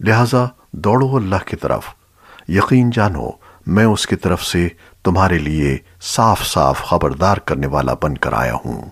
لہذا دوڑو اللہ کی طرف۔ یقین جانو، میں اس کی طرف سے تمہارے لیے صاف صاف خبردار کرنے والا بن کر آیا ہوں۔